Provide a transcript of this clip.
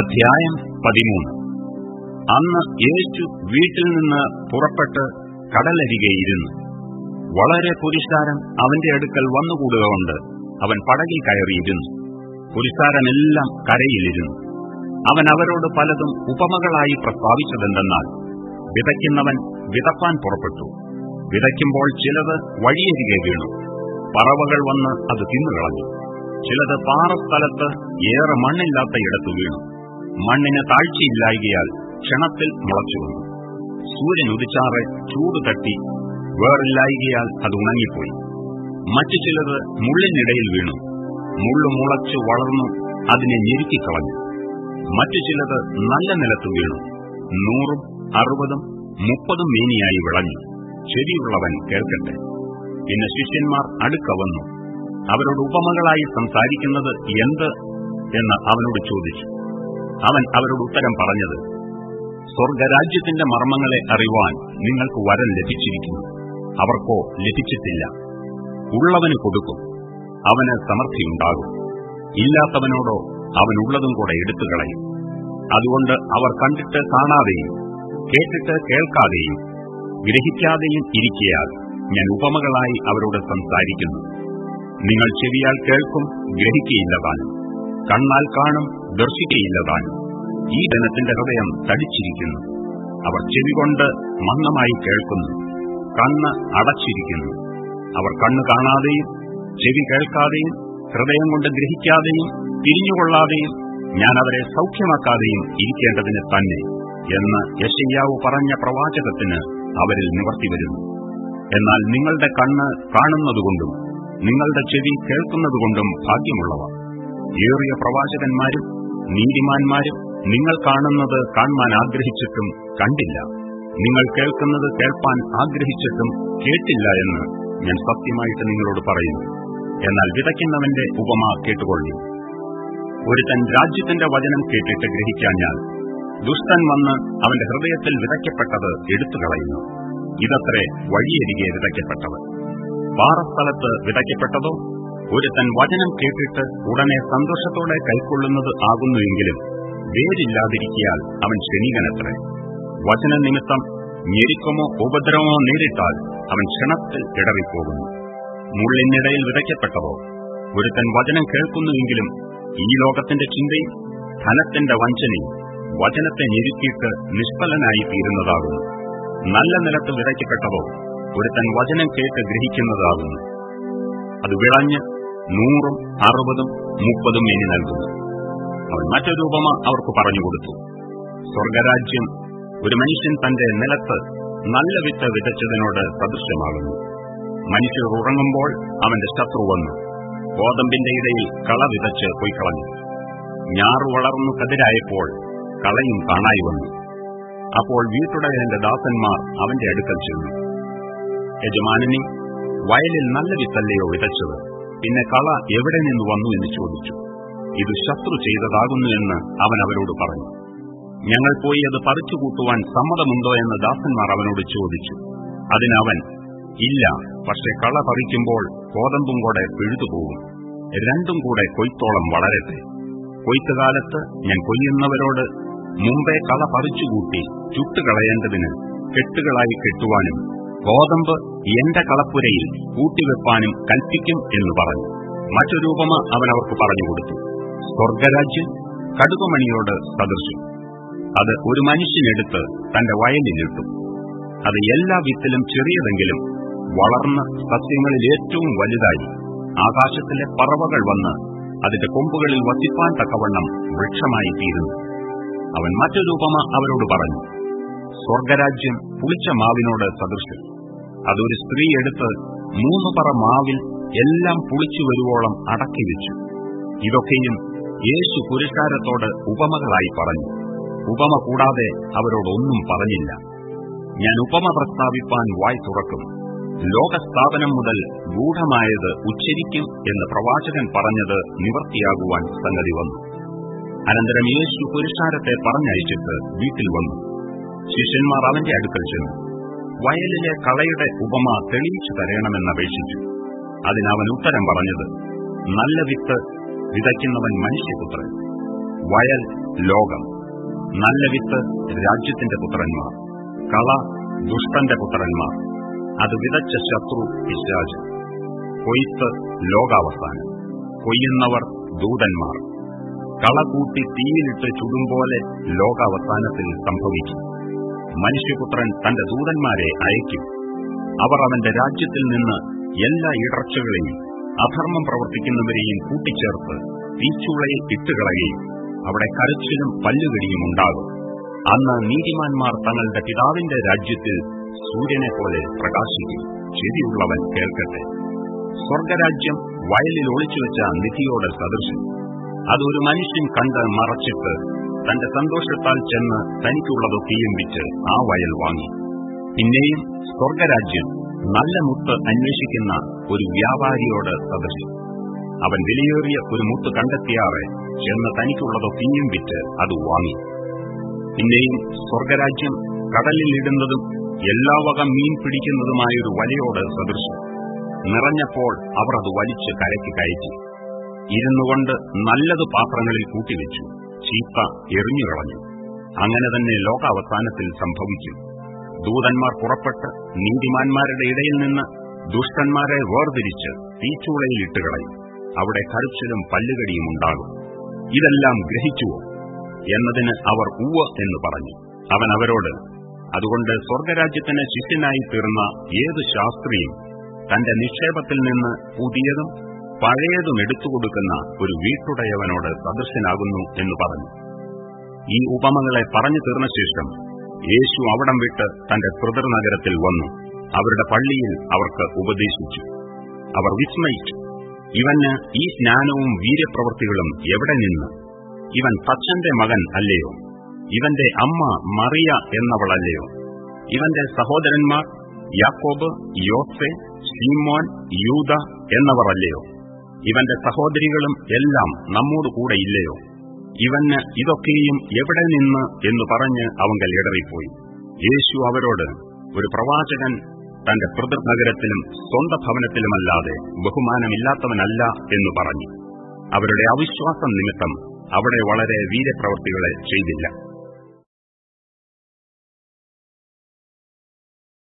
അധ്യായം പതിമൂന്ന്. അന്ന് യേശു വീട്ടിൽ നിന്ന് പുറപ്പെട്ട് കടലരികെയിരുന്നു വളരെ പുരുഷാരം അവന്റെ അടുക്കൽ വന്നുകൂടുക കൊണ്ട് അവൻ പടകിൽ കയറിയിരുന്നു. പുരുഷാരമെല്ലാം കരയിലിരുന്നു. അവൻ അവരോട് പലതും ഉപമകളായി പ്രസ്താവിച്ചതെന്തെന്നാൽ വിതയ്ക്കുന്നവൻ വിതപ്പാൻ പുറപ്പെട്ടു. വിതയ്ക്കുമ്പോൾ ചിലത് വഴിയരികെ വീണു. പറവകൾ വന്ന് അത് തിന്നുകളഞ്ഞു. ചിലത് പാറസ്ഥലത്ത് ഏറെ മണ്ണില്ലാത്ത ഇടത്ത് വീണു. മണ്ണിന് താഴ്ചയില്ലായികയാൽ ക്ഷണത്തിൽ മുളച്ചു വന്നു സൂര്യൻ ഉദിച്ചാറ് ചൂട് തട്ടി വേറില്ലായികയാൽ അത് ഉണങ്ങിപ്പോയി. മറ്റു ചിലത് മുള്ളിനിടയിൽ വീണു. മുള്ളു മുളച്ചു വളർന്നു അതിനെ ഞെരുക്കിക്കളഞ്ഞു മറ്റു ചിലത് നല്ല നിലത്ത് വീണു. നൂറും അറുപതും മുപ്പതും മേനിയായി വിളഞ്ഞു. ശരിയുള്ളവൻ കേൾക്കട്ടെ. പിന്നെ ശിഷ്യന്മാർ അടുക്ക വന്നു. അവരോട് ഉപമകളായി സംസാരിക്കുന്നത് എന്ത് എന്ന് അവനോട് ചോദിച്ചു. അവൻ അവരോട് ഉത്തരം പറഞ്ഞത് സ്വർഗരാജ്യത്തിന്റെ മർമ്മങ്ങളെ അറിവാൻ നിങ്ങൾക്ക് വരം ലഭിച്ചിരിക്കുന്നു. അവർക്കോ ലഭിച്ചിട്ടില്ല. ഉള്ളവന് കൊടുക്കും അവന് സമൃദ്ധിയുണ്ടാകും. ഇല്ലാത്തവനോടോ അവനുള്ളതും കൂടെ എടുത്തു കളയും അതുകൊണ്ട് അവർ കണ്ടിട്ട് കാണാതെയും കേട്ടിട്ട് കേൾക്കാതെയും ഗ്രഹിക്കാതെയും ഇരിക്കയാൽ ഞാൻ ഉപമകളായി അവരോട് സംസാരിക്കുന്നു. നിങ്ങൾ ചെവിയാൽ കേൾക്കും ഗ്രഹിക്കയില്ലതാനും കണ്ണാൽ കാണും ദർശിക്കയില്ലതാനും ഈ ജനത്തിന്റെ ഹൃദയം തടിച്ചിരിക്കുന്നു. അവർ ചെവികൊണ്ട് മന്ദമായി കേൾക്കുന്നു. കണ്ണ് അടച്ചിരിക്കുന്നു. അവർ കണ്ണ് കാണാതെയും ചെവി കേൾക്കാതെയും ഹൃദയം കൊണ്ട് ഗ്രഹിക്കാതെയും തിരിഞ്ഞുകൊള്ളാതെയും ഞാൻ അവരെ സൗഖ്യമാക്കാതെയും ഇരിക്കേണ്ടതിന് തന്നെ എന്ന് യശയ്യാവ് പറഞ്ഞ പ്രവാചകത്തിന് അവരിൽ നിവർത്തി വരുന്നു. എന്നാൽ നിങ്ങളുടെ കണ്ണ് കാണുന്നതുകൊണ്ടും നിങ്ങളുടെ ചെവി കേൾക്കുന്നതുകൊണ്ടും ഭാഗ്യമുള്ളവ. ഏറിയ പ്രവാചകന്മാരും നീതിമാന്മാരും നിങ്ങൾ കാണുന്നത് കാണാൻ ആഗ്രഹിച്ചിട്ടും കണ്ടില്ല. നിങ്ങൾ കേൾക്കുന്നത് കേൾപ്പാൻ ആഗ്രഹിച്ചിട്ടും കേട്ടില്ല എന്ന് ഞാൻ സത്യമായിട്ട് നിങ്ങളോട് പറയുന്നു. എന്നാൽ വിതയ്ക്കുന്നവന്റെ ഉപമ കേട്ടുകൊള്ളി. ഒരുത്തൻ രാജ്യത്തിന്റെ വചനം കേട്ടിട്ട് ഗ്രഹിക്കാഞ്ഞാൽ ദുഷ്ടൻ വന്ന് അവന്റെ ഹൃദയത്തിൽ വിതയ്ക്കപ്പെട്ടത് എടുത്തുകളയുന്നു. ഇതത്രേ വഴിയരികെ വിതയ്ക്കപ്പെട്ടത് പാറസ്ഥലത്ത് വിതയ്ക്കപ്പെട്ടതോ? ഒരുത്തൻ വചനം കേട്ടിട്ട് ഉടനെ സന്തോഷത്തോടെ കൈക്കൊള്ളുന്നത് ആകുന്നുവെങ്കിലും വേരില്ലാതിരിക്കിയാൽ അവൻ ക്ഷണികനത്രേ വചന നിമിത്തം ഞെരുക്കമോ ഉപദ്രവമോ നേരിട്ടാൽ അവൻ ക്ഷണത്തിൽ ഇടറിപ്പോകുന്നു മുള്ളിനിടയിൽ വിതയ്ക്കപ്പെട്ടതോ? ഒരുത്തൻ വചനം കേൾക്കുന്നുവെങ്കിലും ഈ ലോകത്തിന്റെ ചിന്തയും ധനത്തിന്റെ വഞ്ചനയും വചനത്തെ ഞെരുക്കിയിട്ട് നിഷ്ഫലനായി തീരുന്നതാകുന്നു നല്ല നിലത്ത് വിതയ്ക്കപ്പെട്ടതോ? ഒരുത്തൻ വചനം കേട്ട് ഗ്രഹിക്കുന്നതാകുന്നു. അത് വിളഞ്ഞ് നൂറും അറുപതും മുപ്പതും ഇനി നൽകുന്നു. അവൻ മറ്റൊരു ഉപമ അവർക്ക് പറഞ്ഞുകൊടുത്തു സ്വർഗരാജ്യം ഒരു മനുഷ്യൻ തന്റെ നിലത്ത് നല്ല വിത്ത് വിതച്ചതിനോട് സദൃശ്യമാകുന്നു. മനുഷ്യർ ഉറങ്ങുമ്പോൾ അവന്റെ ശത്രു വന്നു. ഗോതമ്പിന്റെ ഇടയിൽ കള വിതച്ച് പോയി കളഞ്ഞു ഞാറു വളർന്നു കതിരായപ്പോൾ കളയും കാണായി വന്നു. അപ്പോൾ വീട്ടുടയന്റെ ദാസന്മാർ അവന്റെ അടുക്കൽ ചെന്നു. യജമാനനി വയലിൽ നല്ല വിത്തല്ലയോ വിതച്ചത്. പിന്നെ കള എവിടെ നിന്ന് വന്നു എന്ന് ചോദിച്ചു. ഇത് ശത്രു ചെയ്തതാകുന്നു എന്ന് അവൻ അവരോട് പറഞ്ഞു. ഞങ്ങൾ പോയി അത് പറിച്ചു കൂട്ടുവാൻ സമ്മതമുണ്ടോ എന്ന് ദാസന്മാർ അവനോട് ചോദിച്ചു. അതിനവൻ ഇല്ല പക്ഷെ കള പറിക്കുമ്പോൾ കോതമ്പും കൂടെ പിഴുതുപോകും. രണ്ടും കൂടെ കൊയ്ത്തോളം വളരട്ടെ. കൊയ്ത്തുകാലത്ത് ഞാൻ കൊയ്യുന്നവരോട് മുമ്പേ കള പറിച്ചുകൂട്ടി ചുട്ടുകളയേണ്ടതിന് കെട്ടുകളായി കെട്ടുവാനും ഗോതമ്പ് എന്റെ കളപ്പുരയിൽ കൂട്ടിവെപ്പാനും കൽപ്പിക്കും എന്ന് പറഞ്ഞു. മറ്റൊരു ഉപമ അവൻ അവർക്ക് പറഞ്ഞുകൊടുത്തു സ്വർഗരാജ്യം കടുകുമണിയോട് സദൃശം. അത് ഒരു മനുഷ്യനെടുത്ത് തന്റെ വയലിലിട്ടു. അത് എല്ലാ വിത്തിലും ചെറിയതെങ്കിലും വളർന്ന സസ്യങ്ങളിൽ ഏറ്റവും വലുതായി. ആകാശത്തിലെ പറവകൾ വന്ന് അതിന്റെ കൊമ്പുകളിൽ വസിപ്പാൻ തക്കവണ്ണം വൃക്ഷമായി തീരുന്നു അവൻ മറ്റൊരു ഉപമ അവരോട് പറഞ്ഞു. സ്വർഗരാജ്യം പുളിച്ച മാവിനോട് സദൃശ്യം അതൊരു സ്ത്രീ എടുത്ത് മൂന്ന് പറ മാവിൽ എല്ലാം പുളിച്ചു വരുവോളം അടക്കി വെച്ചു. ഇതൊക്കെയും യേശു പുരസ്കാരത്തോട് ഉപമകളായി പറഞ്ഞു. ഉപമ കൂടാതെ അവരോടൊന്നും പറഞ്ഞില്ല. ഞാൻ ഉപമ പ്രസ്താവിപ്പാൻ വായ് തുറക്കും. ലോകസ്ഥാപനം മുതൽ ഗൂഢമായത് ഉച്ചരിക്കും എന്ന് പ്രവാചകൻ പറഞ്ഞത് നിവർത്തിയാകുവാൻ സംഗതി വന്നു. അനന്തരം യേശു പുരുഷാരത്തെ പറഞ്ഞയച്ചിട്ട് വീട്ടിൽ വന്നു. ശിഷ്യന്മാർ അവന്റെ അടുക്കൽ ചെന്നു. വയലിലെ കളയുടെ ഉപമ തെളിയിച്ചു തരണമെന്നപേക്ഷിച്ചു. അതിനവൻ ഉത്തരം പറഞ്ഞത് നല്ല വിത്ത് വിതയ്ക്കുന്നവൻ മനുഷ്യപുത്രൻ. വയൽ ലോകം. നല്ല വിത്ത് രാജ്യത്തിന്റെ പുത്രന്മാർ. കള ദുഷ്ടന്റെ പുത്രന്മാർ. അത് വിതച്ച ശത്രു പിശാജ്. കൊയ്ത്ത് ലോകാവസാനം. കൊയ്യുന്നവർ ദൂതന്മാർ. കള കൂട്ടി തീയിലിട്ട് ചുടുംപോലെ ലോകാവസാനത്തിൽ സംഭവിക്കും മനുഷ്യപുത്രൻ തന്റെ ദൂതന്മാരെ അയക്കും. അവർ അവന്റെ രാജ്യത്തിൽ നിന്ന് എല്ലാ ഇടർച്ചകളെയും അധർമ്മം പ്രവർത്തിക്കുന്നവരെയും കൂട്ടിച്ചേർത്ത് തീച്ചുളയിൽ ഇട്ടുകളയും അവിടെ കരച്ചിലും പല്ലുകടിയും ഉണ്ടാകും. അന്ന് നീതിമാന്മാർ തങ്ങളുടെ പിതാവിന്റെ രാജ്യത്തിൽ സൂര്യനെ പോലെ പ്രകാശിക്കും. ചെവിയുള്ളവൻ കേൾക്കട്ടെ. സ്വർഗരാജ്യം വയലിൽ ഒളിച്ചുവെച്ച നിധിയോട് സദൃശം അതൊരു മനുഷ്യൻ കണ്ട് മറച്ചിട്ട് തന്റെ സന്തോഷത്താൽ ചെന്ന് തനിക്കുള്ളതൊക്കെയും വിറ്റ് ആ വയൽ വാങ്ങി. പിന്നെയും സ്വർഗരാജ്യം നല്ല മുത്ത് അന്വേഷിക്കുന്ന ഒരു വ്യാപാരിയോട് സദൃശം അവൻ വിലയേറിയ ഒരു മുത്ത് കണ്ടെത്തിയാറെ ചെന്ന് തനിക്കുള്ളതൊക്കെയും വിറ്റ് അത് വാങ്ങി. പിന്നെയും സ്വർഗരാജ്യം കടലിലിടുന്നതും എല്ലാ വക മീൻ പിടിക്കുന്നതുമായൊരു വലയോട് സദൃശം നിറഞ്ഞപ്പോൾ അവർ അത് വലിച്ച് കരയ്ക്ക് കയറ്റി. ഇരുന്നുകൊണ്ട് നല്ലത് പാത്രങ്ങളിൽ കൂട്ടിവെച്ചു. ചീത്ത എറിഞ്ഞുകളഞ്ഞു അങ്ങനെ തന്നെ ലോകാവസാനത്തിൽ സംഭവിക്കും ദൂതന്മാർ പുറപ്പെട്ട് നീതിമാന്മാരുടെ ഇടയിൽ നിന്ന് ദുഷ്ടന്മാരെ വേർതിരിച്ച് തീച്ചൂളയിൽ ഇട്ടുകളയും. അവിടെ കരുച്ചിലും പല്ലുകടിയും ഉണ്ടാകും. ഇതെല്ലാം ഗ്രഹിച്ചുവോ? എന്നതിന് അവർ ഉവ്വ എന്ന് പറഞ്ഞു. അവൻ അവരോട് അതുകൊണ്ട് സ്വർഗരാജ്യത്തിന് ശിഷ്യനായി തീർന്ന ഏത് ശാസ്ത്രിയും തന്റെ നിക്ഷേപത്തിൽ നിന്ന് പുതിയതും പഴയതും എടുത്തുകൊടുക്കുന്ന ഒരു വീട്ടുടയവനോട് സദൃശനാകുന്നു എന്ന് പറഞ്ഞു. ഈ ഉപമകളെ പറഞ്ഞു തീർന്ന ശേഷം യേശു അവിടം വിട്ട് തന്റെ പിതൃനഗരത്തിൽ വന്നു. അവരുടെ പള്ളിയിൽ അവർക്ക് ഉപദേശിച്ചു. അവർ വിസ്മയിച്ചു. ഇവന് ഈ ജ്ഞാനവും വീര്യപ്രവൃത്തികളും എവിടെ നിന്ന്? ഇവൻ തച്ചന്റെ മകൻ അല്ലയോ? ഇവന്റെ അമ്മ മറിയ എന്നവളല്ലയോ? ഇവന്റെ സഹോദരന്മാർ യാക്കോബ് യോസെ ഷീമോൻ യൂത എന്നവർ അല്ലയോ? ഇവന്റെ സഹോദരികളും എല്ലാം നമ്മോട് കൂടെ ഇല്ലയോ? ഇവന് ഇതൊക്കെയും എവിടെ നിന്ന് എന്ന് പറഞ്ഞ് അവങ്കൽ ഇടറിപ്പോയി. യേശു അവരോട് ഒരു പ്രവാചകൻ തന്റെ പിതൃനഗരത്തിലും സ്വന്ത ഭവനത്തിലുമല്ലാതെ ബഹുമാനമില്ലാത്തവനല്ല എന്ന് പറഞ്ഞു. അവരുടെ അവിശ്വാസം നിമിത്തം അവിടെ വളരെ വീരപ്രവർത്തികളെ ചെയ്തില്ല.